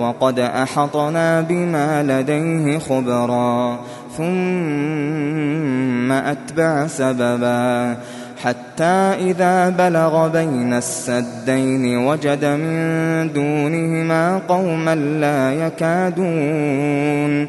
وقد أحطنا بما لديه خبرا ثم أتبع سببا. حتى إذا بلغ بين السدين وجد من دونهما قوما لا يكادون.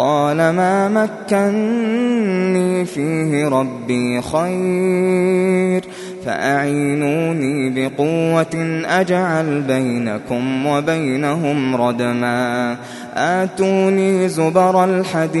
قال ما مكنني فيه ربي خير فأعينوني بقوة أجعل بينكم وبينهم ردما آتوني زبر الحديد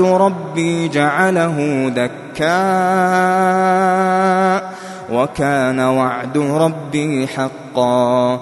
وعد ربي جعله دكاء وكان وعد ربي حقا.